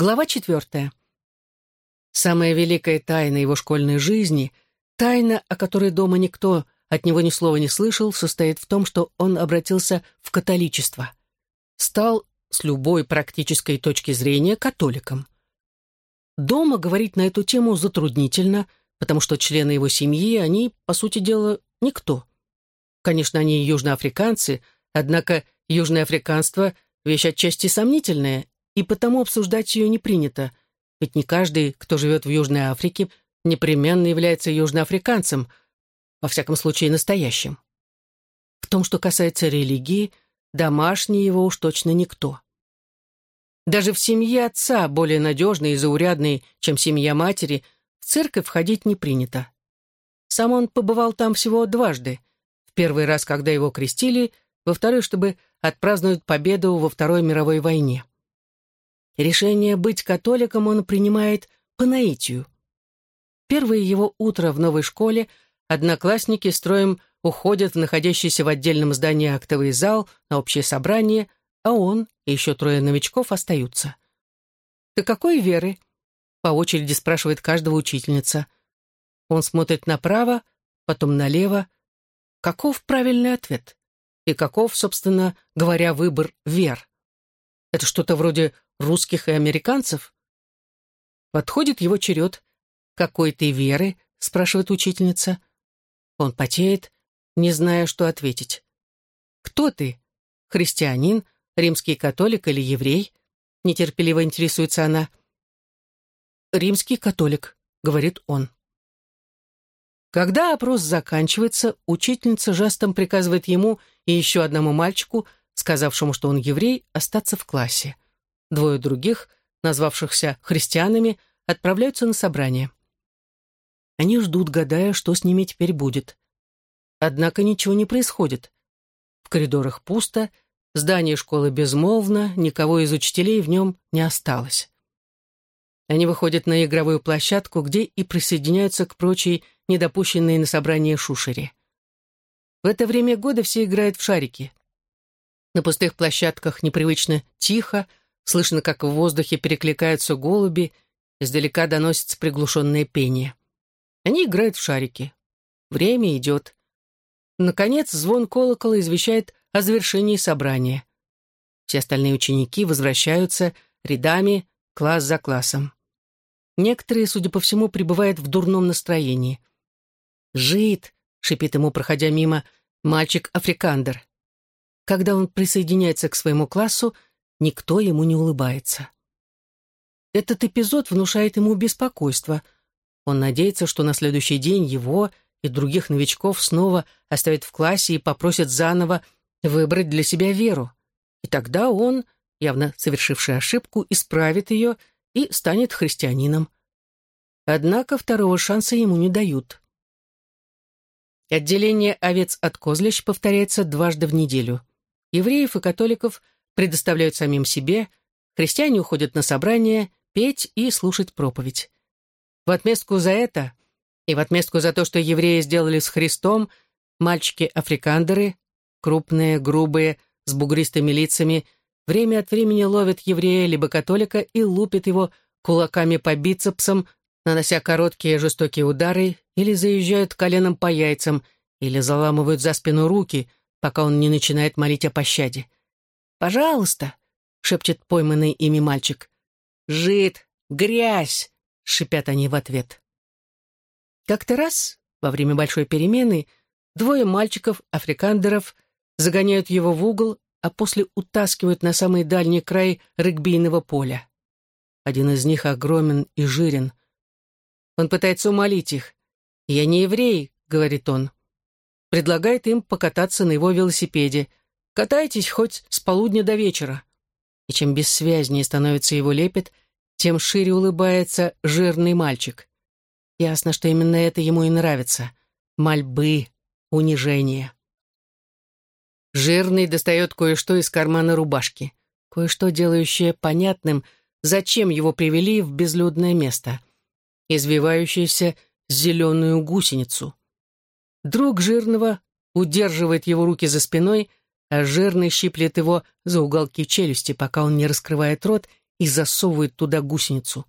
Глава четвертая. Самая великая тайна его школьной жизни, тайна, о которой дома никто от него ни слова не слышал, состоит в том, что он обратился в католичество. Стал с любой практической точки зрения католиком. Дома говорить на эту тему затруднительно, потому что члены его семьи, они, по сути дела, никто. Конечно, они южноафриканцы, однако южное африканство – вещь отчасти сомнительная, и потому обсуждать ее не принято, ведь не каждый, кто живет в Южной Африке, непременно является южноафриканцем, во всяком случае настоящим. В том, что касается религии, домашний его уж точно никто. Даже в семье отца, более надежной и заурядной, чем семья матери, в церковь входить не принято. Сам он побывал там всего дважды. В первый раз, когда его крестили, во второй, чтобы отпраздновать победу во Второй мировой войне. Решение быть католиком он принимает по наитию. Первое его утро в новой школе одноклассники строем уходят в находящийся в отдельном здании актовый зал на общее собрание, а он и еще трое новичков остаются. «Ты какой веры?» — по очереди спрашивает каждого учительница. Он смотрит направо, потом налево. Каков правильный ответ? И каков, собственно говоря, выбор вер? Это что-то вроде русских и американцев? Подходит его черед. «Какой ты веры?» — спрашивает учительница. Он потеет, не зная, что ответить. «Кто ты? Христианин, римский католик или еврей?» Нетерпеливо интересуется она. «Римский католик», — говорит он. Когда опрос заканчивается, учительница жестом приказывает ему и еще одному мальчику, сказавшему, что он еврей, остаться в классе. Двое других, назвавшихся христианами, отправляются на собрание. Они ждут, гадая, что с ними теперь будет. Однако ничего не происходит. В коридорах пусто, здание школы безмолвно, никого из учителей в нем не осталось. Они выходят на игровую площадку, где и присоединяются к прочей, недопущенной на собрание шушере. В это время года все играют в шарики. На пустых площадках непривычно тихо, Слышно, как в воздухе перекликаются голуби, издалека доносится приглушенное пение. Они играют в шарики. Время идет. Наконец, звон колокола извещает о завершении собрания. Все остальные ученики возвращаются рядами, класс за классом. Некоторые, судя по всему, пребывают в дурном настроении. «Жид!» — шипит ему, проходя мимо, мальчик-африкандер. Когда он присоединяется к своему классу, Никто ему не улыбается. Этот эпизод внушает ему беспокойство. Он надеется, что на следующий день его и других новичков снова оставят в классе и попросят заново выбрать для себя веру. И тогда он, явно совершивший ошибку, исправит ее и станет христианином. Однако второго шанса ему не дают. Отделение овец от козлищ повторяется дважды в неделю. Евреев и католиков предоставляют самим себе, христиане уходят на собрание, петь и слушать проповедь. В отместку за это и в отместку за то, что евреи сделали с Христом, мальчики-африкандеры, крупные, грубые, с бугристыми лицами, время от времени ловят еврея либо католика и лупят его кулаками по бицепсам, нанося короткие жестокие удары, или заезжают коленом по яйцам, или заламывают за спину руки, пока он не начинает молить о пощаде. «Пожалуйста», — шепчет пойманный ими мальчик. «Жид! Грязь!» — шипят они в ответ. Как-то раз, во время большой перемены, двое мальчиков-африкандеров загоняют его в угол, а после утаскивают на самый дальний край регбийного поля. Один из них огромен и жирен. Он пытается умолить их. «Я не еврей», — говорит он. Предлагает им покататься на его велосипеде — Катайтесь хоть с полудня до вечера. И чем бессвязнее становится его лепет, тем шире улыбается жирный мальчик. Ясно, что именно это ему и нравится. Мольбы, унижение. Жирный достает кое-что из кармана рубашки. Кое-что, делающее понятным, зачем его привели в безлюдное место. Извивающуюся зеленую гусеницу. Друг жирного удерживает его руки за спиной, а жирный щиплет его за уголки челюсти, пока он не раскрывает рот и засовывает туда гусеницу.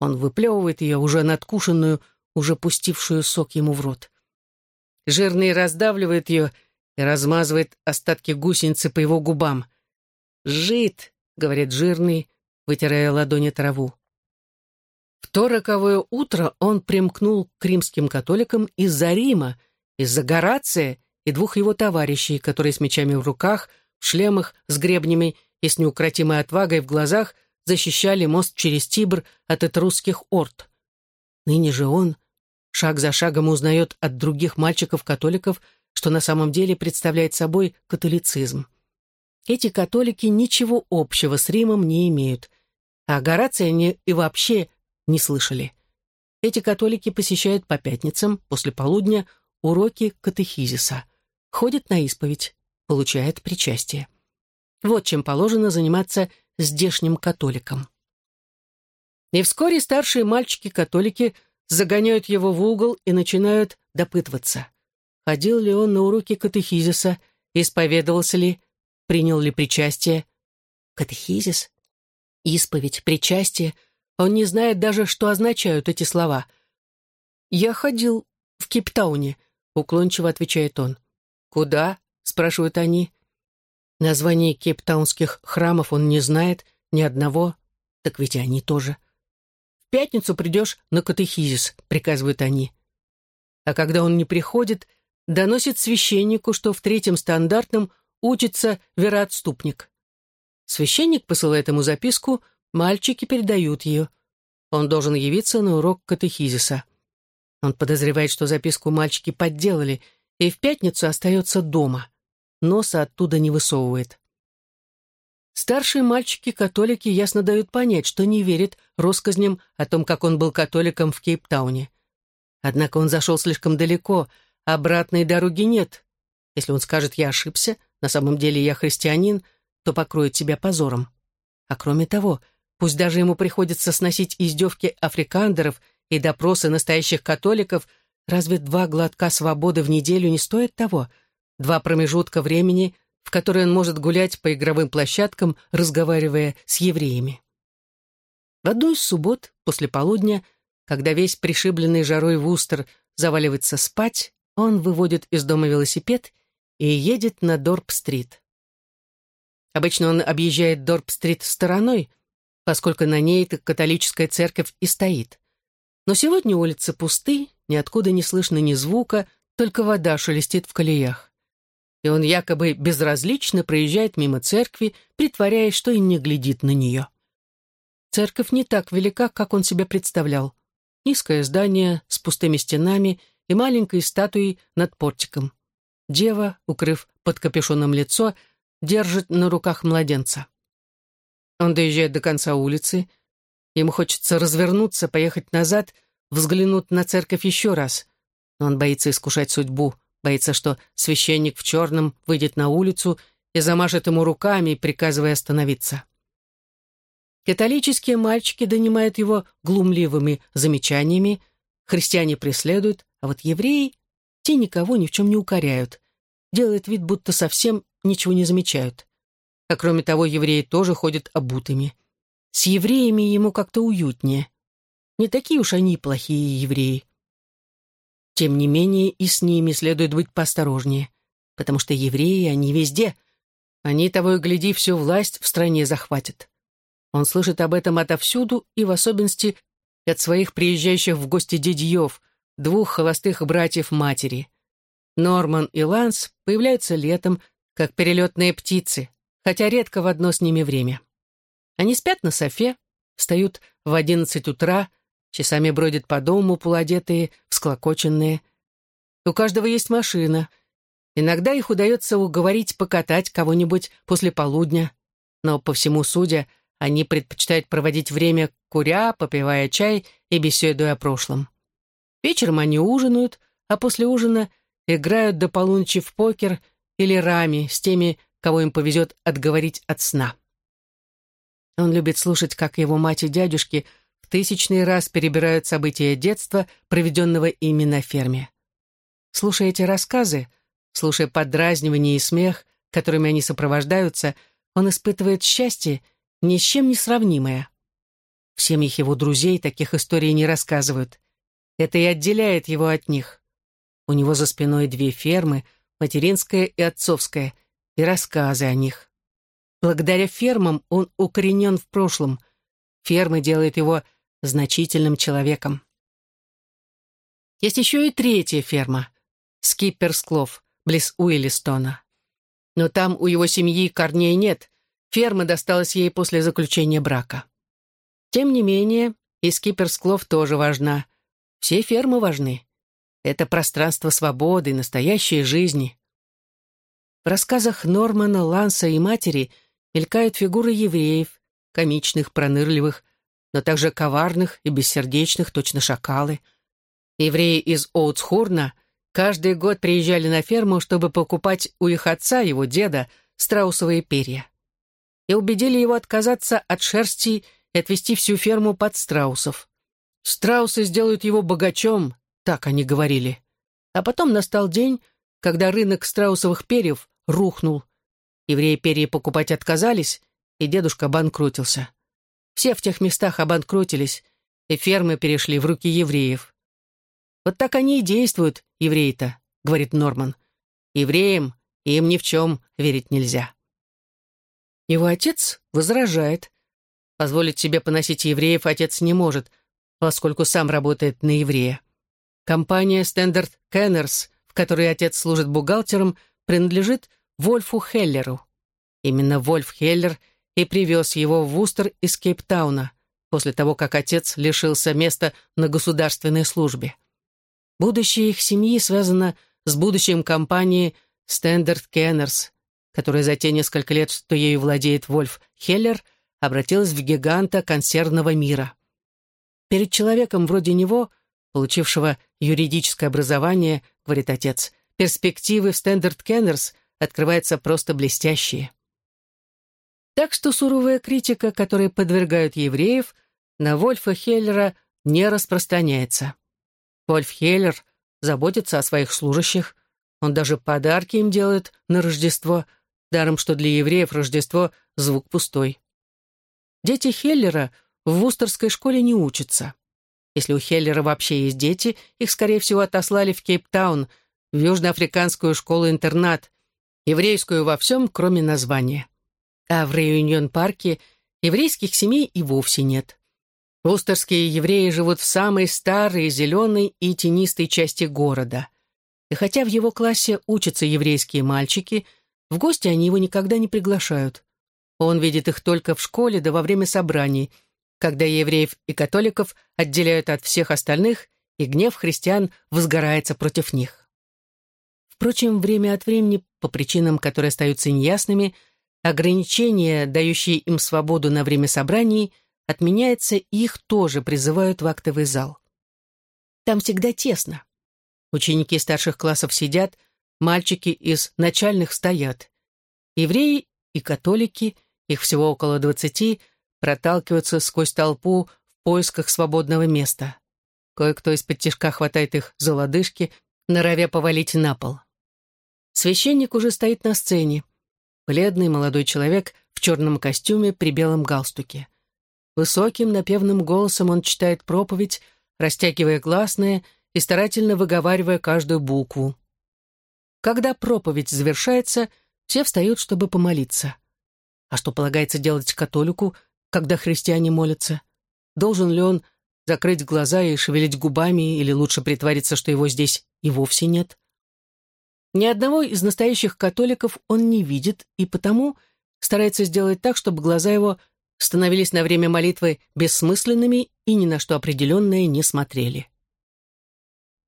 Он выплевывает ее, уже надкушенную, уже пустившую сок ему в рот. Жирный раздавливает ее и размазывает остатки гусеницы по его губам. «Жид!» — говорит жирный, вытирая ладони траву. В то роковое утро он примкнул к римским католикам из-за Рима, из-за Горация и двух его товарищей, которые с мечами в руках, в шлемах с гребнями и с неукротимой отвагой в глазах защищали мост через Тибр от этрусских орд. Ныне же он шаг за шагом узнает от других мальчиков-католиков, что на самом деле представляет собой католицизм. Эти католики ничего общего с Римом не имеют, а Горация они и вообще не слышали. Эти католики посещают по пятницам после полудня уроки катехизиса, ходят на исповедь, получают причастие. Вот чем положено заниматься здешним католиком. И вскоре старшие мальчики-католики загоняют его в угол и начинают допытываться. Ходил ли он на уроки катехизиса, исповедовался ли, принял ли причастие. Катехизис? Исповедь, причастие. Он не знает даже, что означают эти слова. «Я ходил в Кейптауне», — уклончиво отвечает он. «Куда?» — спрашивают они. Название кейптаунских храмов он не знает, ни одного, так ведь и они тоже. «В пятницу придешь на катехизис», — приказывают они. А когда он не приходит, доносит священнику, что в третьем стандартном учится вероотступник. Священник посылает ему записку, мальчики передают ее. Он должен явиться на урок катехизиса. Он подозревает, что записку мальчики подделали, и в пятницу остается дома носа оттуда не высовывает. Старшие мальчики-католики ясно дают понять, что не верят россказням о том, как он был католиком в Кейптауне. Однако он зашел слишком далеко, обратной дороги нет. Если он скажет «я ошибся», на самом деле я христианин, то покроет себя позором. А кроме того, пусть даже ему приходится сносить издевки африкандеров и допросы настоящих католиков, разве два глотка свободы в неделю не стоят того — два промежутка времени, в которые он может гулять по игровым площадкам, разговаривая с евреями. В одну из суббот, после полудня, когда весь пришибленный жарой Вустер заваливается спать, он выводит из дома велосипед и едет на Дорп-стрит. Обычно он объезжает Дорп-стрит стороной, поскольку на ней католическая церковь и стоит. Но сегодня улицы пусты, ниоткуда не слышно ни звука, только вода шелестит в колеях и он якобы безразлично проезжает мимо церкви, притворяясь, что и не глядит на нее. Церковь не так велика, как он себе представлял. Низкое здание с пустыми стенами и маленькой статуей над портиком. Дева, укрыв под капюшоном лицо, держит на руках младенца. Он доезжает до конца улицы. Ему хочется развернуться, поехать назад, взглянуть на церковь еще раз. Но он боится искушать судьбу — Боится, что священник в черном выйдет на улицу и замашет ему руками, приказывая остановиться. Католические мальчики донимают его глумливыми замечаниями, христиане преследуют, а вот евреи, те никого ни в чем не укоряют, делают вид, будто совсем ничего не замечают. А кроме того, евреи тоже ходят обутыми. С евреями ему как-то уютнее. Не такие уж они плохие евреи. Тем не менее, и с ними следует быть поосторожнее, потому что евреи, они везде. Они, того и гляди, всю власть в стране захватят. Он слышит об этом отовсюду и в особенности от своих приезжающих в гости дядьев, двух холостых братьев матери. Норман и Ланс появляются летом, как перелетные птицы, хотя редко в одно с ними время. Они спят на софе, встают в одиннадцать утра, часами бродят по дому полуодетые, всклокоченные. У каждого есть машина. Иногда их удается уговорить покатать кого-нибудь после полудня, но, по всему судя, они предпочитают проводить время куря, попивая чай и беседуя о прошлом. Вечером они ужинают, а после ужина играют до полуночи в покер или рами с теми, кого им повезет отговорить от сна. Он любит слушать, как его мать и дядюшки – в тысячный раз перебирают события детства, проведенного ими на ферме. Слушая эти рассказы, слушая подразнивание и смех, которыми они сопровождаются, он испытывает счастье, ни с чем не сравнимое. В семьях его друзей таких историй не рассказывают. Это и отделяет его от них. У него за спиной две фермы, материнская и отцовская, и рассказы о них. Благодаря фермам он укоренен в прошлом. Фермы делают его значительным человеком. Есть еще и третья ферма — Скипперсклов, близ Уиллистона. Но там у его семьи корней нет, ферма досталась ей после заключения брака. Тем не менее, и Скипперсклов тоже важна. Все фермы важны. Это пространство свободы, настоящей жизни. В рассказах Нормана, Ланса и матери мелькают фигуры евреев, комичных, пронырливых, но также коварных и бессердечных, точно шакалы. Евреи из Оутсхурна каждый год приезжали на ферму, чтобы покупать у их отца, его деда, страусовые перья. И убедили его отказаться от шерсти и отвести всю ферму под страусов. Страусы сделают его богачом, так они говорили. А потом настал день, когда рынок страусовых перьев рухнул. Евреи перья покупать отказались, и дедушка банкротился. Все в тех местах обанкротились, и фермы перешли в руки евреев. «Вот так они и действуют, евреи-то», — говорит Норман. «Евреям им ни в чем верить нельзя». Его отец возражает. Позволить себе поносить евреев отец не может, поскольку сам работает на еврея. Компания Standard Kenners, в которой отец служит бухгалтером, принадлежит Вольфу Хеллеру. Именно Вольф Хеллер — и привез его в Вустер из Кейптауна после того, как отец лишился места на государственной службе. Будущее их семьи связано с будущим компании Standard Kenners, которая за те несколько лет, что ею владеет Вольф Хеллер, обратилась в гиганта консервного мира. Перед человеком вроде него, получившего юридическое образование, говорит отец, перспективы в Standard Kenners открываются просто блестящие. Так что суровая критика, которой подвергают евреев, на Вольфа Хеллера не распространяется. Вольф Хеллер заботится о своих служащих, он даже подарки им делает на Рождество, даром что для евреев Рождество — звук пустой. Дети Хеллера в Вустерской школе не учатся. Если у Хеллера вообще есть дети, их, скорее всего, отослали в Кейптаун, в южноафриканскую школу-интернат, еврейскую во всем, кроме названия. А в Реюнион-парке еврейских семей и вовсе нет. Вустерские евреи живут в самой старой, зеленой и тенистой части города. И хотя в его классе учатся еврейские мальчики, в гости они его никогда не приглашают. Он видит их только в школе да во время собраний, когда евреев и католиков отделяют от всех остальных, и гнев христиан возгорается против них. Впрочем, время от времени, по причинам, которые остаются неясными, Ограничения, дающие им свободу на время собраний, отменяются, и их тоже призывают в актовый зал. Там всегда тесно. Ученики старших классов сидят, мальчики из начальных стоят. Евреи и католики, их всего около двадцати, проталкиваются сквозь толпу в поисках свободного места. Кое-кто из-под тяжка хватает их за лодыжки, норовя повалить на пол. Священник уже стоит на сцене. Бледный молодой человек в черном костюме при белом галстуке. Высоким напевным голосом он читает проповедь, растягивая гласные и старательно выговаривая каждую букву. Когда проповедь завершается, все встают, чтобы помолиться. А что полагается делать католику, когда христиане молятся? Должен ли он закрыть глаза и шевелить губами, или лучше притвориться, что его здесь и вовсе нет? Ни одного из настоящих католиков он не видит и потому старается сделать так, чтобы глаза его становились на время молитвы бессмысленными и ни на что определенное не смотрели.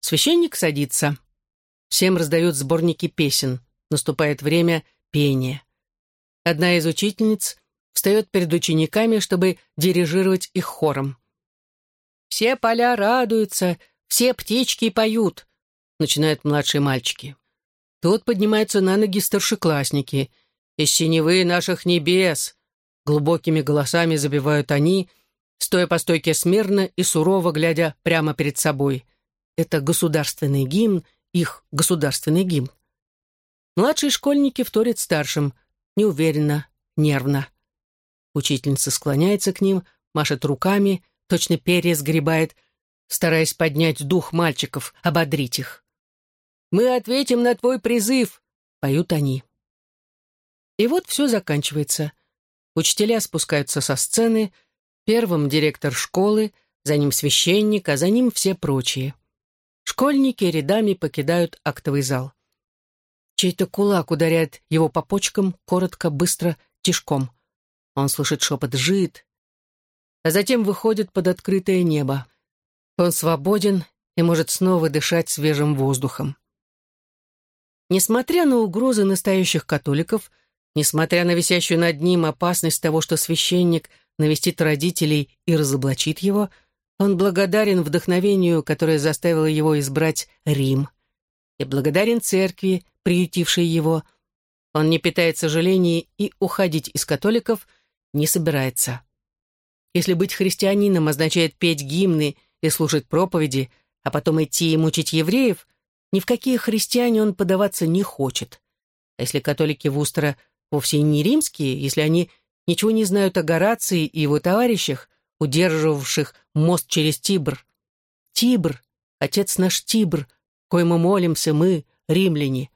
Священник садится. Всем раздают сборники песен. Наступает время пения. Одна из учительниц встает перед учениками, чтобы дирижировать их хором. «Все поля радуются, все птички поют», — начинают младшие мальчики. Тут поднимаются на ноги старшеклассники. «Из синевы наших небес!» Глубокими голосами забивают они, стоя по стойке смирно и сурово глядя прямо перед собой. Это государственный гимн, их государственный гимн. Младшие школьники вторят старшим, неуверенно, нервно. Учительница склоняется к ним, машет руками, точно перья сгребает, стараясь поднять дух мальчиков, ободрить их. «Мы ответим на твой призыв!» — поют они. И вот все заканчивается. Учителя спускаются со сцены, первым директор школы, за ним священник, а за ним все прочие. Школьники рядами покидают актовый зал. Чей-то кулак ударяет его по почкам, коротко, быстро, тишком. Он слышит шепот «жид», а затем выходит под открытое небо. Он свободен и может снова дышать свежим воздухом. Несмотря на угрозы настоящих католиков, несмотря на висящую над ним опасность того, что священник навестит родителей и разоблачит его, он благодарен вдохновению, которое заставило его избрать Рим, и благодарен церкви, приютившей его. Он не питает сожалений и уходить из католиков не собирается. Если быть христианином означает петь гимны и слушать проповеди, а потом идти и мучить евреев, ни в какие христиане он подаваться не хочет. А если католики Вустера вовсе не римские, если они ничего не знают о Горации и его товарищах, удерживавших мост через Тибр. Тибр, отец наш Тибр, коему молимся мы, римляне.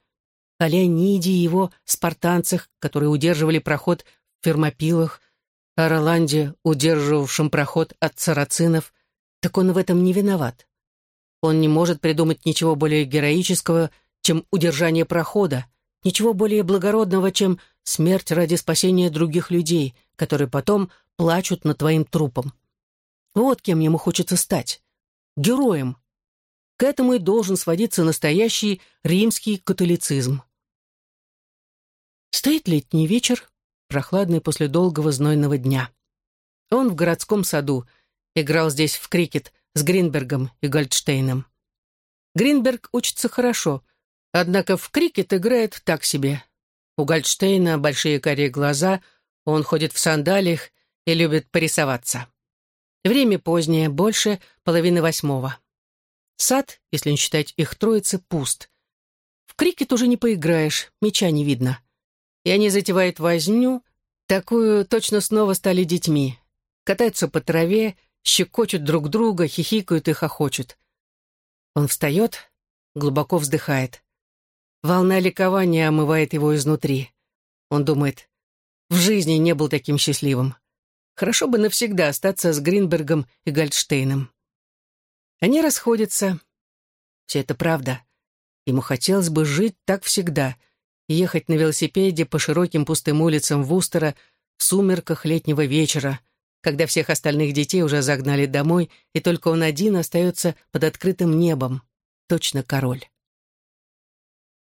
О Леониде и его спартанцах, которые удерживали проход в Фермопилах, о Роланде, удерживавшем проход от сарацинов, так он в этом не виноват. Он не может придумать ничего более героического, чем удержание прохода, ничего более благородного, чем смерть ради спасения других людей, которые потом плачут над твоим трупом. Вот кем ему хочется стать. Героем. К этому и должен сводиться настоящий римский католицизм. Стоит летний вечер, прохладный после долгого знойного дня. Он в городском саду, играл здесь в крикет с Гринбергом и Гольдштейном. Гринберг учится хорошо, однако в крикет играет так себе. У Гольдштейна большие карие глаза, он ходит в сандалиях и любит порисоваться. Время позднее, больше половины восьмого. Сад, если не считать их троицы, пуст. В крикет уже не поиграешь, мяча не видно. И они затевают возню, такую точно снова стали детьми. Катаются по траве, щекочут друг друга, хихикают и хохочут. Он встает, глубоко вздыхает. Волна ликования омывает его изнутри. Он думает, в жизни не был таким счастливым. Хорошо бы навсегда остаться с Гринбергом и Гольдштейном. Они расходятся. Все это правда. Ему хотелось бы жить так всегда, ехать на велосипеде по широким пустым улицам Вустера в сумерках летнего вечера, когда всех остальных детей уже загнали домой, и только он один остается под открытым небом, точно король.